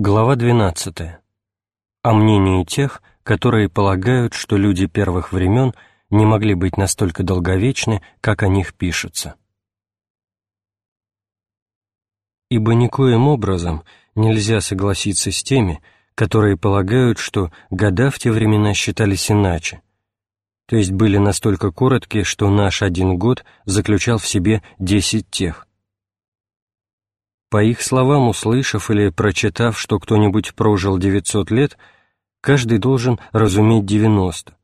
Глава 12. О мнении тех, которые полагают, что люди первых времен не могли быть настолько долговечны, как о них пишется. Ибо никоим образом нельзя согласиться с теми, которые полагают, что года в те времена считались иначе, то есть были настолько короткие, что наш один год заключал в себе десять тех, по их словам, услышав или прочитав, что кто-нибудь прожил 900 лет, каждый должен разуметь 90,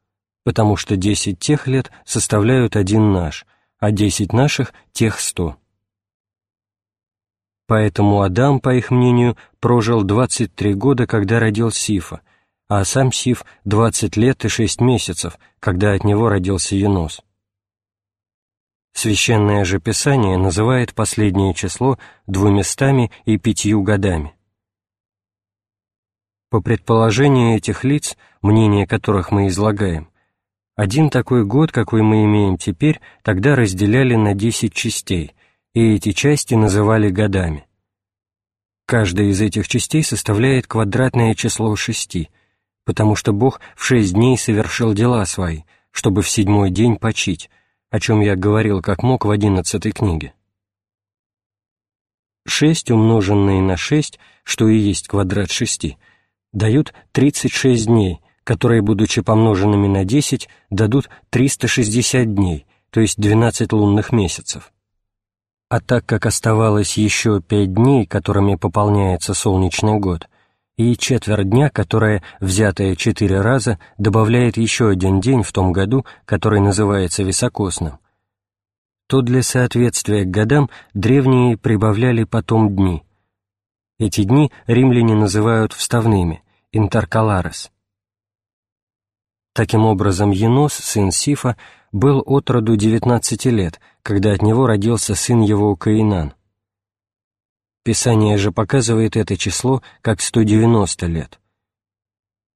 потому что 10 тех лет составляют один наш, а 10 наших — тех 100. Поэтому Адам, по их мнению, прожил 23 года, когда родил Сифа, а сам Сиф — 20 лет и 6 месяцев, когда от него родился Енос. Священное же Писание называет последнее число двуместами и пятью годами. По предположению этих лиц, мнение которых мы излагаем, один такой год, какой мы имеем теперь, тогда разделяли на десять частей, и эти части называли годами. Каждая из этих частей составляет квадратное число шести, потому что Бог в шесть дней совершил дела свои, чтобы в седьмой день почить, о чем я говорил как мог в одиннадцатой книге. 6 умноженные на 6, что и есть квадрат 6, дают 36 дней, которые, будучи помноженными на 10, дадут 360 дней, то есть 12 лунных месяцев. А так как оставалось еще 5 дней, которыми пополняется солнечный год, и четверть дня, которая, взятая четыре раза, добавляет еще один день в том году, который называется високосным, то для соответствия к годам древние прибавляли потом дни. Эти дни римляне называют вставными, интеркаларес. Таким образом, Енос, сын Сифа, был от роду 19 лет, когда от него родился сын его Каинан. Писание же показывает это число как 190 лет.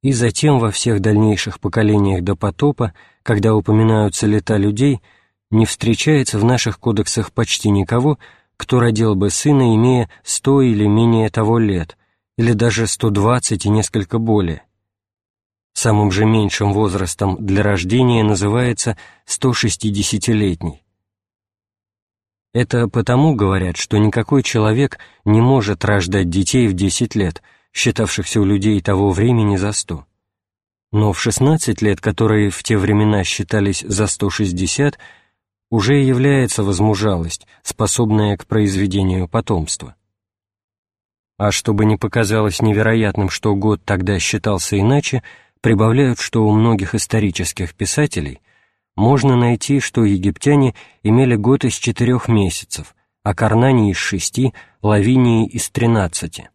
И затем во всех дальнейших поколениях до потопа, когда упоминаются лета людей, не встречается в наших кодексах почти никого, кто родил бы сына, имея 100 или менее того лет, или даже 120 и несколько более. Самым же меньшим возрастом для рождения называется 160-летний. Это потому говорят, что никакой человек не может рождать детей в 10 лет, считавшихся у людей того времени за 100. Но в 16 лет, которые в те времена считались за 160, уже является возмужалость, способная к произведению потомства. А чтобы не показалось невероятным, что год тогда считался иначе, прибавляют, что у многих исторических писателей можно найти, что египтяне имели год из четырех месяцев, а Карнани из шести, Лавинии из тринадцати.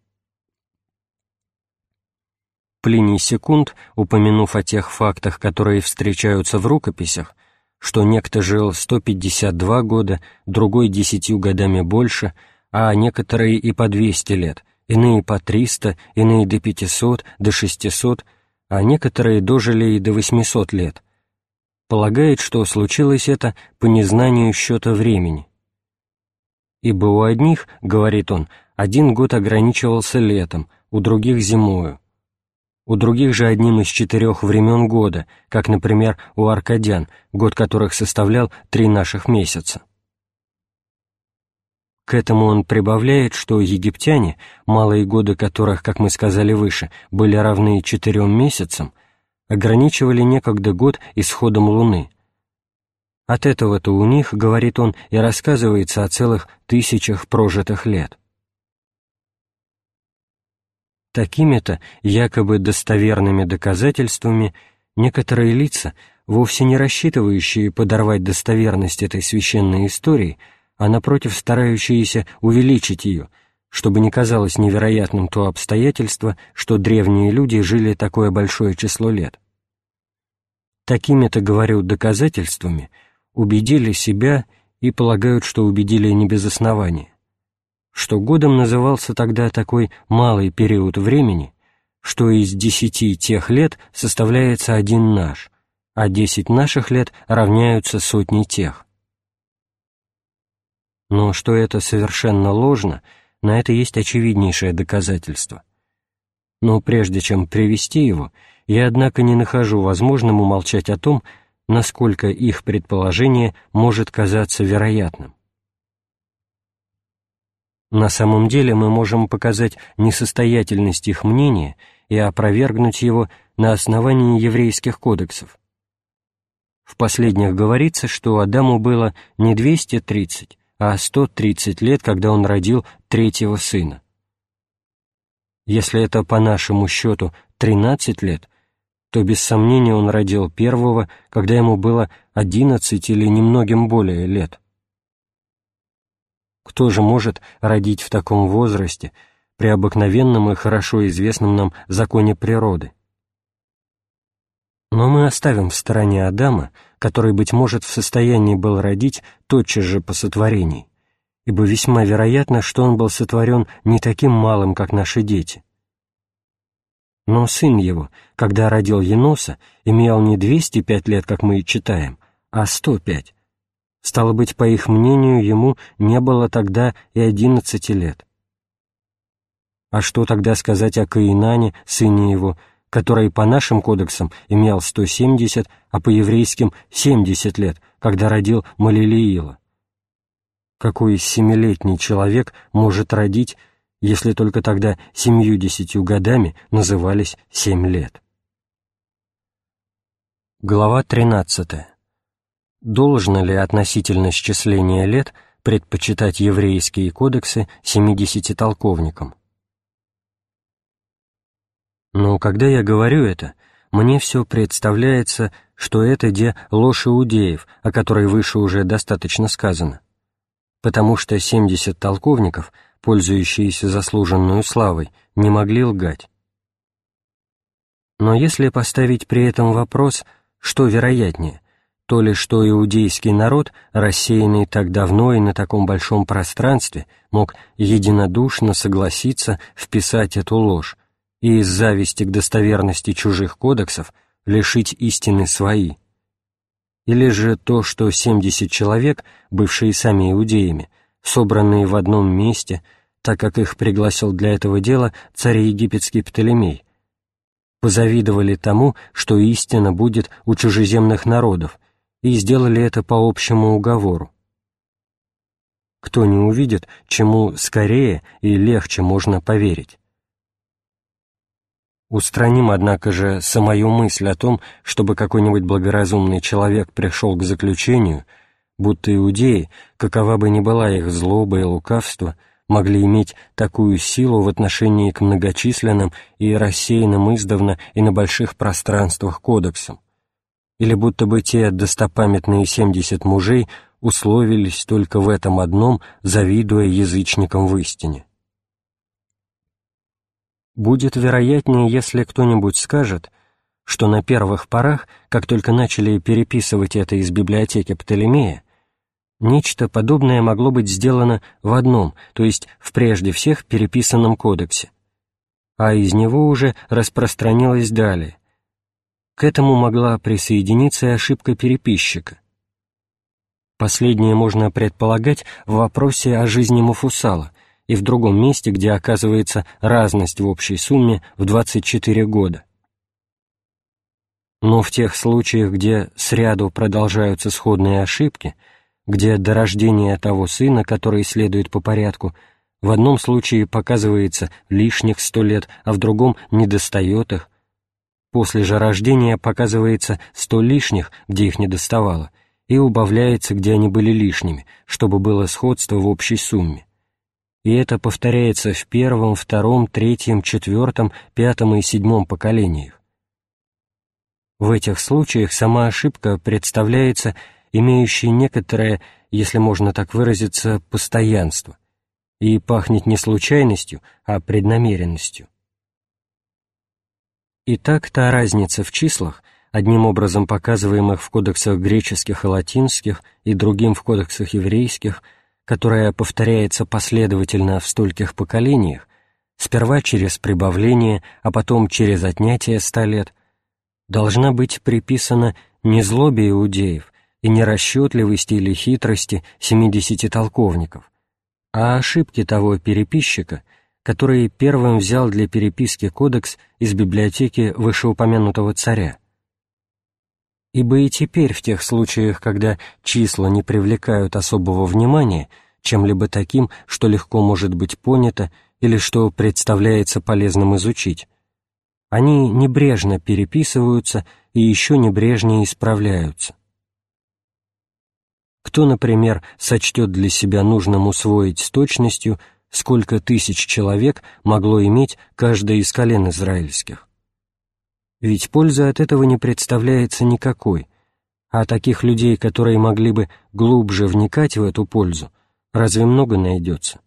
Плиний Секунд, упомянув о тех фактах, которые встречаются в рукописях, что некто жил 152 года, другой десятью годами больше, а некоторые и по 200 лет, иные по 300, иные до 500, до 600, а некоторые дожили и до 800 лет – полагает, что случилось это по незнанию счета времени. «Ибо у одних, — говорит он, — один год ограничивался летом, у других — зимою. У других же одним из четырех времен года, как, например, у аркадян, год которых составлял три наших месяца. К этому он прибавляет, что египтяне, малые годы которых, как мы сказали выше, были равны четырем месяцам, ограничивали некогда год исходом Луны. От этого-то у них, говорит он, и рассказывается о целых тысячах прожитых лет. Такими-то якобы достоверными доказательствами некоторые лица, вовсе не рассчитывающие подорвать достоверность этой священной истории, а напротив старающиеся увеличить ее – чтобы не казалось невероятным то обстоятельство, что древние люди жили такое большое число лет. Такими-то, говорю, доказательствами убедили себя и полагают, что убедили не без основания, что годом назывался тогда такой малый период времени, что из десяти тех лет составляется один наш, а десять наших лет равняются сотне тех. Но что это совершенно ложно — на это есть очевиднейшее доказательство. Но прежде чем привести его, я, однако, не нахожу возможным умолчать о том, насколько их предположение может казаться вероятным. На самом деле мы можем показать несостоятельность их мнения и опровергнуть его на основании еврейских кодексов. В последних говорится, что Адаму было не 230, а 130 лет, когда он родил третьего сына. Если это по нашему счету 13 лет, то без сомнения он родил первого, когда ему было 11 или немногим более лет. Кто же может родить в таком возрасте, при обыкновенном и хорошо известном нам законе природы? Но мы оставим в стороне Адама, который, быть может, в состоянии был родить тотчас же по сотворении, ибо весьма вероятно, что он был сотворен не таким малым, как наши дети. Но сын его, когда родил Еноса, имел не 205 лет, как мы и читаем, а 105. Стало быть, по их мнению, ему не было тогда и 11 лет. А что тогда сказать о Каинане, сыне его, который по нашим кодексам имел 170, а по еврейским 70 лет, когда родил Малилиила. Какой семилетний человек может родить, если только тогда семью-десятью годами назывались семь лет? Глава 13. Должно ли относительно счисления лет предпочитать еврейские кодексы семидесяти толковникам? Но когда я говорю это, мне все представляется, что это де ложь иудеев, о которой выше уже достаточно сказано. Потому что семьдесят толковников, пользующиеся заслуженную славой, не могли лгать. Но если поставить при этом вопрос, что вероятнее, то ли что иудейский народ, рассеянный так давно и на таком большом пространстве, мог единодушно согласиться вписать эту ложь, и из зависти к достоверности чужих кодексов лишить истины свои. Или же то, что 70 человек, бывшие сами иудеями, собранные в одном месте, так как их пригласил для этого дела царь египетский Птолемей, позавидовали тому, что истина будет у чужеземных народов, и сделали это по общему уговору. Кто не увидит, чему скорее и легче можно поверить? Устраним, однако же, самую мысль о том, чтобы какой-нибудь благоразумный человек пришел к заключению, будто иудеи, какова бы ни была их злоба и лукавство, могли иметь такую силу в отношении к многочисленным и рассеянным издавна и на больших пространствах кодексам, или будто бы те достопамятные семьдесят мужей условились только в этом одном, завидуя язычникам в истине. Будет вероятнее, если кто-нибудь скажет, что на первых порах, как только начали переписывать это из библиотеки Птолемея, нечто подобное могло быть сделано в одном, то есть в прежде всех переписанном кодексе, а из него уже распространилось далее. К этому могла присоединиться и ошибка переписчика. Последнее можно предполагать в вопросе о жизни Муфусала — и в другом месте, где оказывается разность в общей сумме в 24 года. Но в тех случаях, где сряду продолжаются сходные ошибки, где до рождения того сына, который следует по порядку, в одном случае показывается лишних сто лет, а в другом недостает их, после же рождения показывается сто лишних, где их недоставало, и убавляется, где они были лишними, чтобы было сходство в общей сумме и это повторяется в первом, втором, третьем, четвертом, пятом и седьмом поколениях. В этих случаях сама ошибка представляется имеющей некоторое, если можно так выразиться, постоянство, и пахнет не случайностью, а преднамеренностью. Итак, та разница в числах, одним образом показываемых в кодексах греческих и латинских и другим в кодексах еврейских – которая повторяется последовательно в стольких поколениях, сперва через прибавление, а потом через отнятие ста лет, должна быть приписана не злобе иудеев и не расчетливости или хитрости семидесяти толковников, а ошибке того переписчика, который первым взял для переписки кодекс из библиотеки вышеупомянутого царя. Ибо и теперь в тех случаях, когда числа не привлекают особого внимания чем-либо таким, что легко может быть понято или что представляется полезным изучить, они небрежно переписываются и еще небрежнее исправляются. Кто, например, сочтет для себя нужным усвоить с точностью, сколько тысяч человек могло иметь каждое из колен израильских? Ведь пользы от этого не представляется никакой, а таких людей, которые могли бы глубже вникать в эту пользу, разве много найдется?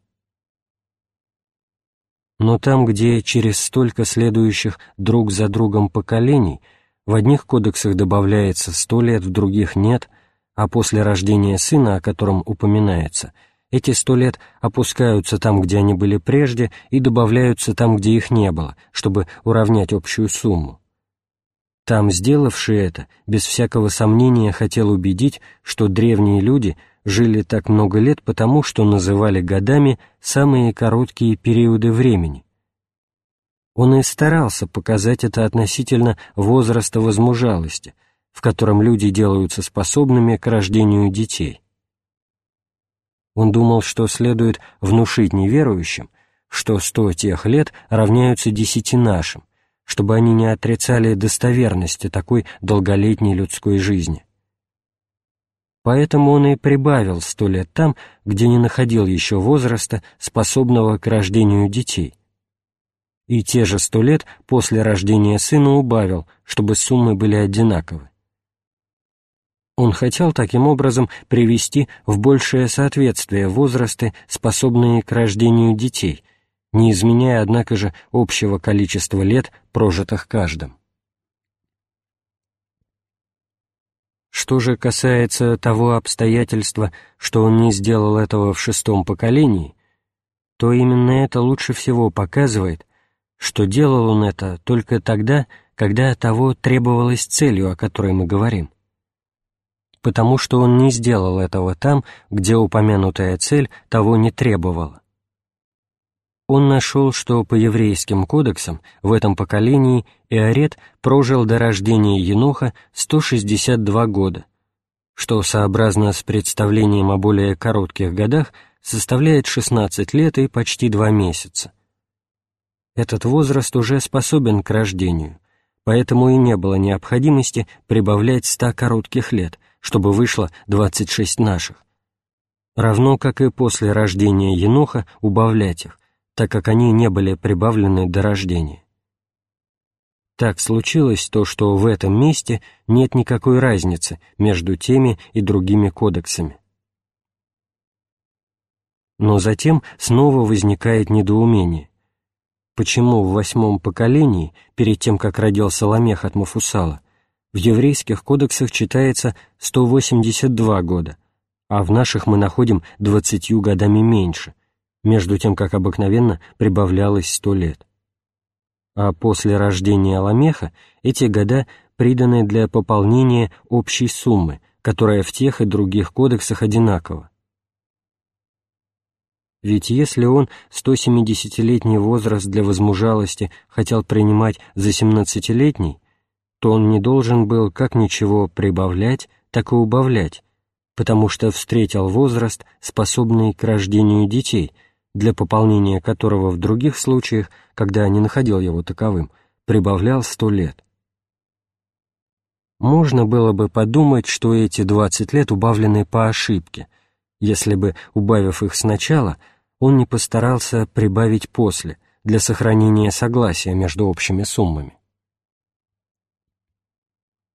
Но там, где через столько следующих друг за другом поколений в одних кодексах добавляется сто лет, в других нет, а после рождения сына, о котором упоминается, эти сто лет опускаются там, где они были прежде, и добавляются там, где их не было, чтобы уравнять общую сумму. Там сделавший это, без всякого сомнения хотел убедить, что древние люди жили так много лет потому, что называли годами самые короткие периоды времени. Он и старался показать это относительно возраста возмужалости, в котором люди делаются способными к рождению детей. Он думал, что следует внушить неверующим, что сто тех лет равняются десяти нашим, чтобы они не отрицали достоверности такой долголетней людской жизни. Поэтому он и прибавил сто лет там, где не находил еще возраста, способного к рождению детей. И те же сто лет после рождения сына убавил, чтобы суммы были одинаковы. Он хотел таким образом привести в большее соответствие возрасты, способные к рождению детей, не изменяя, однако же, общего количества лет, прожитых каждым. Что же касается того обстоятельства, что он не сделал этого в шестом поколении, то именно это лучше всего показывает, что делал он это только тогда, когда того требовалось целью, о которой мы говорим. Потому что он не сделал этого там, где упомянутая цель того не требовала он нашел, что по еврейским кодексам в этом поколении Иорет прожил до рождения Еноха 162 года, что, сообразно с представлением о более коротких годах, составляет 16 лет и почти 2 месяца. Этот возраст уже способен к рождению, поэтому и не было необходимости прибавлять 100 коротких лет, чтобы вышло 26 наших. Равно как и после рождения Еноха убавлять их, так как они не были прибавлены до рождения. Так случилось то, что в этом месте нет никакой разницы между теми и другими кодексами. Но затем снова возникает недоумение. Почему в восьмом поколении, перед тем, как родился Ламех от Мафусала, в еврейских кодексах читается 182 года, а в наших мы находим 20 годами меньше – между тем, как обыкновенно прибавлялось сто лет. А после рождения Ламеха эти года приданы для пополнения общей суммы, которая в тех и других кодексах одинакова. Ведь если он 170-летний возраст для возмужалости хотел принимать за 17-летний, то он не должен был как ничего прибавлять, так и убавлять, потому что встретил возраст, способный к рождению детей – для пополнения которого в других случаях, когда не находил его таковым, прибавлял сто лет. Можно было бы подумать, что эти двадцать лет убавлены по ошибке, если бы, убавив их сначала, он не постарался прибавить после, для сохранения согласия между общими суммами.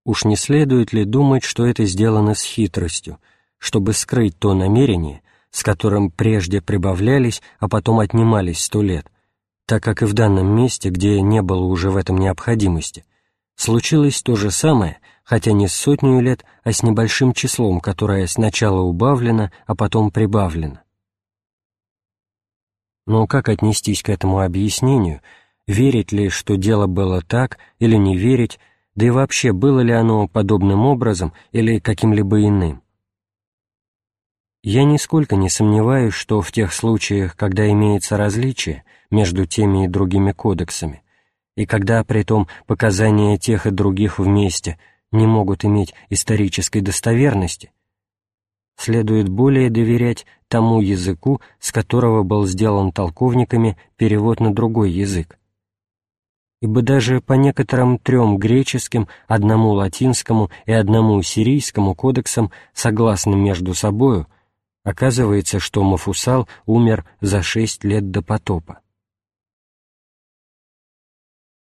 Уж не следует ли думать, что это сделано с хитростью, чтобы скрыть то намерение, с которым прежде прибавлялись, а потом отнимались сто лет, так как и в данном месте, где не было уже в этом необходимости, случилось то же самое, хотя не с сотней лет, а с небольшим числом, которое сначала убавлено, а потом прибавлено. Но как отнестись к этому объяснению, верить ли, что дело было так, или не верить, да и вообще было ли оно подобным образом или каким-либо иным? Я нисколько не сомневаюсь, что в тех случаях, когда имеется различие между теми и другими кодексами, и когда при том показания тех и других вместе не могут иметь исторической достоверности, следует более доверять тому языку, с которого был сделан толковниками перевод на другой язык. Ибо даже по некоторым трем греческим, одному латинскому и одному сирийскому кодексам, согласным между собою, оказывается, что Мафусал умер за шесть лет до потопа.